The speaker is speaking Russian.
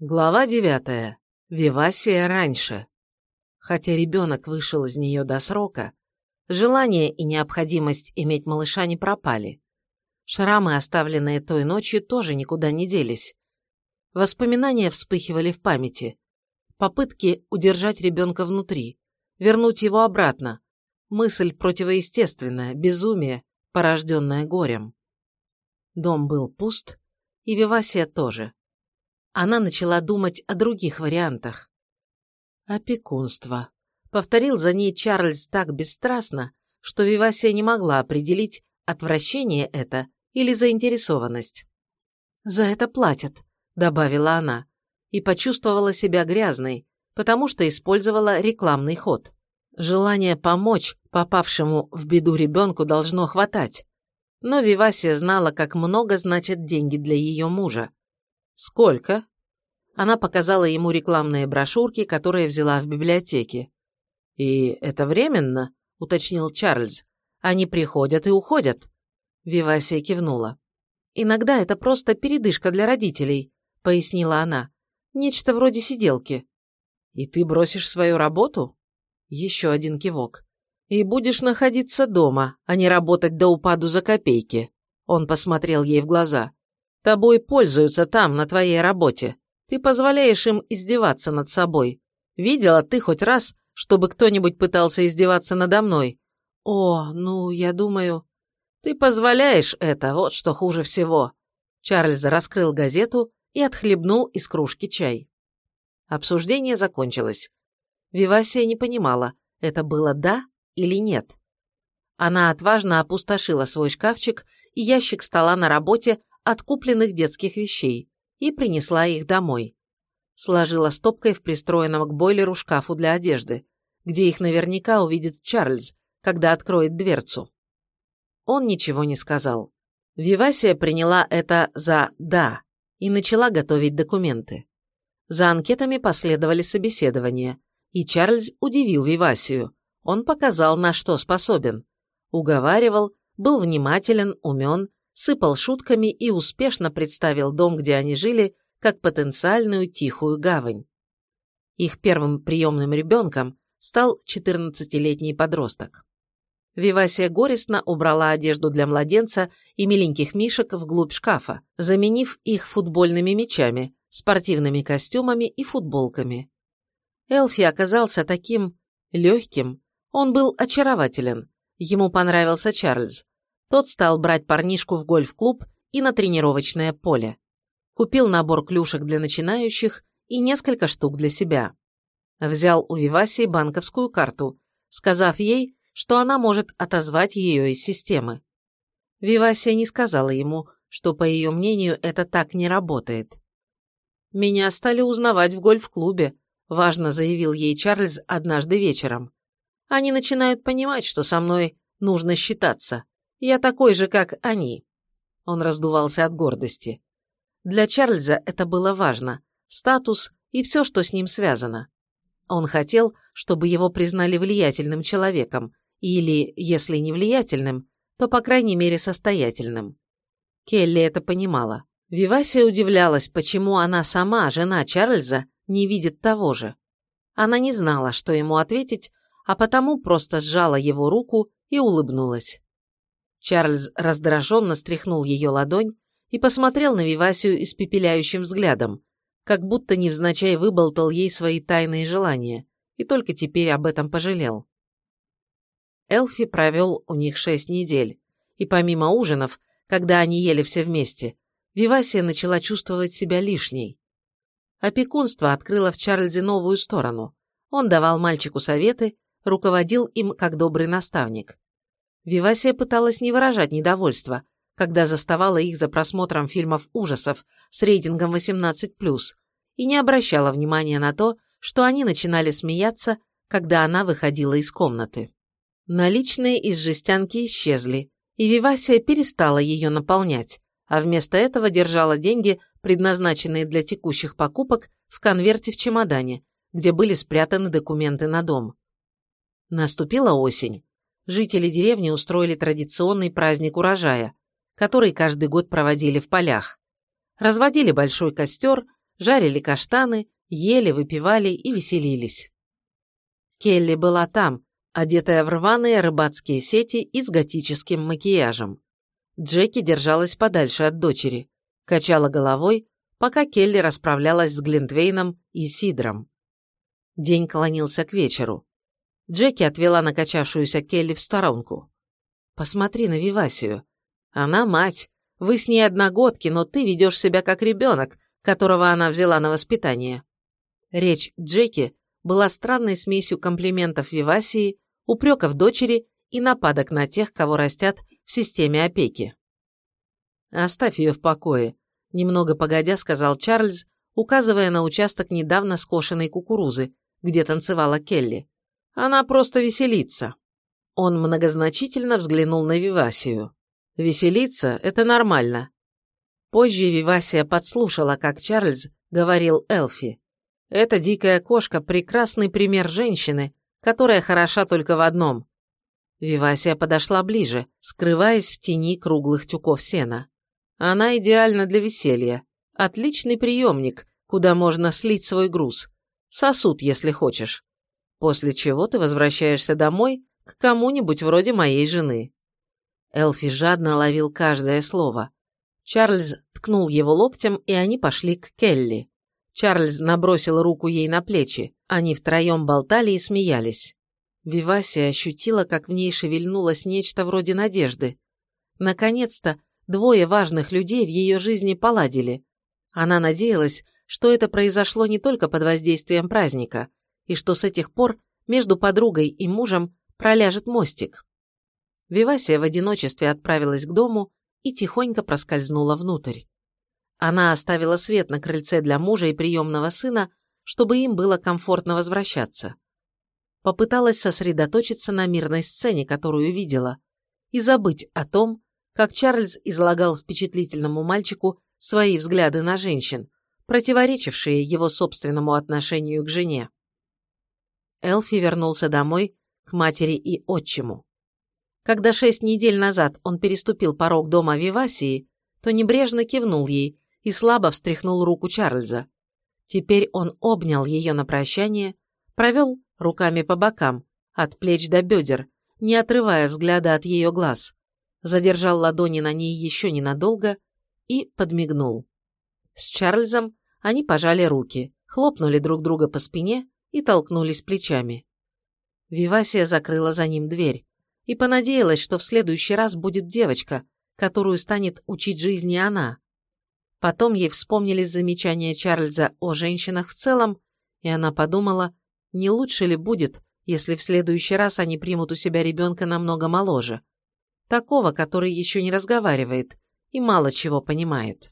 Глава девятая. Вивасия раньше. Хотя ребенок вышел из нее до срока, желание и необходимость иметь малыша не пропали. Шрамы, оставленные той ночью, тоже никуда не делись. Воспоминания вспыхивали в памяти. Попытки удержать ребенка внутри, вернуть его обратно. Мысль противоестественная, безумие, порожденное горем. Дом был пуст, и Вивасия тоже она начала думать о других вариантах. «Опекунство», — повторил за ней Чарльз так бесстрастно, что Вивасия не могла определить, отвращение это или заинтересованность. «За это платят», — добавила она, и почувствовала себя грязной, потому что использовала рекламный ход. Желание помочь попавшему в беду ребенку должно хватать. Но Вивасия знала, как много значат деньги для ее мужа. «Сколько?» Она показала ему рекламные брошюрки, которые взяла в библиотеке. «И это временно?» – уточнил Чарльз. «Они приходят и уходят». Вивасия кивнула. «Иногда это просто передышка для родителей», – пояснила она. «Нечто вроде сиделки». «И ты бросишь свою работу?» Еще один кивок. «И будешь находиться дома, а не работать до упаду за копейки». Он посмотрел ей в глаза. Тобой пользуются там, на твоей работе. Ты позволяешь им издеваться над собой. Видела ты хоть раз, чтобы кто-нибудь пытался издеваться надо мной? О, ну, я думаю... Ты позволяешь это, вот что хуже всего. Чарльз раскрыл газету и отхлебнул из кружки чай. Обсуждение закончилось. Вивасия не понимала, это было «да» или «нет». Она отважно опустошила свой шкафчик и ящик стола на работе от купленных детских вещей и принесла их домой. Сложила стопкой в пристроенном к бойлеру шкафу для одежды, где их наверняка увидит Чарльз, когда откроет дверцу. Он ничего не сказал. Вивасия приняла это за «да» и начала готовить документы. За анкетами последовали собеседования, и Чарльз удивил Вивасию. Он показал, на что способен. Уговаривал, был внимателен, умен, сыпал шутками и успешно представил дом, где они жили, как потенциальную тихую гавань. Их первым приемным ребенком стал 14-летний подросток. Вивасия горестно убрала одежду для младенца и миленьких мишек вглубь шкафа, заменив их футбольными мячами, спортивными костюмами и футболками. Элфи оказался таким легким, он был очарователен. Ему понравился Чарльз. Тот стал брать парнишку в гольф-клуб и на тренировочное поле. Купил набор клюшек для начинающих и несколько штук для себя. Взял у Вивасии банковскую карту, сказав ей, что она может отозвать ее из системы. Вивасия не сказала ему, что, по ее мнению, это так не работает. «Меня стали узнавать в гольф-клубе», – важно заявил ей Чарльз однажды вечером. «Они начинают понимать, что со мной нужно считаться. Я такой же, как они». Он раздувался от гордости. Для Чарльза это было важно. Статус и все, что с ним связано. Он хотел, чтобы его признали влиятельным человеком, или, если не влиятельным, то, по крайней мере, состоятельным. Келли это понимала. Вивасия удивлялась, почему она сама, жена Чарльза, не видит того же. Она не знала, что ему ответить, а потому просто сжала его руку и улыбнулась. Чарльз раздраженно стряхнул ее ладонь и посмотрел на Вивасию испепеляющим взглядом, как будто невзначай выболтал ей свои тайные желания, и только теперь об этом пожалел. Элфи провел у них шесть недель, и помимо ужинов, когда они ели все вместе, Вивасия начала чувствовать себя лишней. Опекунство открыло в Чарльзе новую сторону. Он давал мальчику советы, руководил им как добрый наставник. Вивасия пыталась не выражать недовольства, когда заставала их за просмотром фильмов ужасов с рейтингом 18+, и не обращала внимания на то, что они начинали смеяться, когда она выходила из комнаты. Наличные из жестянки исчезли, и Вивасия перестала ее наполнять, а вместо этого держала деньги, предназначенные для текущих покупок, в конверте в чемодане, где были спрятаны документы на дом. Наступила осень, жители деревни устроили традиционный праздник урожая, который каждый год проводили в полях. Разводили большой костер, жарили каштаны, ели, выпивали и веселились. Келли была там, одетая в рваные рыбацкие сети и с готическим макияжем. Джеки держалась подальше от дочери, качала головой, пока Келли расправлялась с Глинтвейном и Сидром. День клонился к вечеру. Джеки отвела накачавшуюся Келли в сторонку. «Посмотри на Вивасию. Она мать. Вы с ней одногодки, но ты ведешь себя как ребенок, которого она взяла на воспитание». Речь Джеки была странной смесью комплиментов Вивасии, упреков дочери и нападок на тех, кого растят в системе опеки. «Оставь ее в покое», – немного погодя сказал Чарльз, указывая на участок недавно скошенной кукурузы, где танцевала Келли. «Она просто веселится». Он многозначительно взглянул на Вивасию. «Веселиться – это нормально». Позже Вивасия подслушала, как Чарльз говорил Элфи. «Эта дикая кошка – прекрасный пример женщины, которая хороша только в одном Вивасия подошла ближе, скрываясь в тени круглых тюков сена. Она идеальна для веселья. Отличный приемник, куда можно слить свой груз. Сосуд, если хочешь. После чего ты возвращаешься домой к кому-нибудь вроде моей жены. Элфи жадно ловил каждое слово. Чарльз ткнул его локтем, и они пошли к Келли. Чарльз набросил руку ей на плечи. Они втроем болтали и смеялись. Вивасия ощутила, как в ней шевельнулось нечто вроде надежды. Наконец-то двое важных людей в ее жизни поладили. Она надеялась, что это произошло не только под воздействием праздника, и что с этих пор между подругой и мужем проляжет мостик. Вивасия в одиночестве отправилась к дому и тихонько проскользнула внутрь. Она оставила свет на крыльце для мужа и приемного сына, чтобы им было комфортно возвращаться попыталась сосредоточиться на мирной сцене, которую видела, и забыть о том, как Чарльз излагал впечатлительному мальчику свои взгляды на женщин, противоречившие его собственному отношению к жене. Элфи вернулся домой к матери и отчиму. Когда шесть недель назад он переступил порог дома Вивасии, то небрежно кивнул ей и слабо встряхнул руку Чарльза. Теперь он обнял ее на прощание, провел руками по бокам, от плеч до бедер, не отрывая взгляда от ее глаз, задержал ладони на ней еще ненадолго и подмигнул. С Чарльзом они пожали руки, хлопнули друг друга по спине и толкнулись плечами. Вивасия закрыла за ним дверь и понадеялась, что в следующий раз будет девочка, которую станет учить жизни она. Потом ей вспомнились замечания Чарльза о женщинах в целом, и она подумала, не лучше ли будет, если в следующий раз они примут у себя ребенка намного моложе? Такого, который еще не разговаривает и мало чего понимает.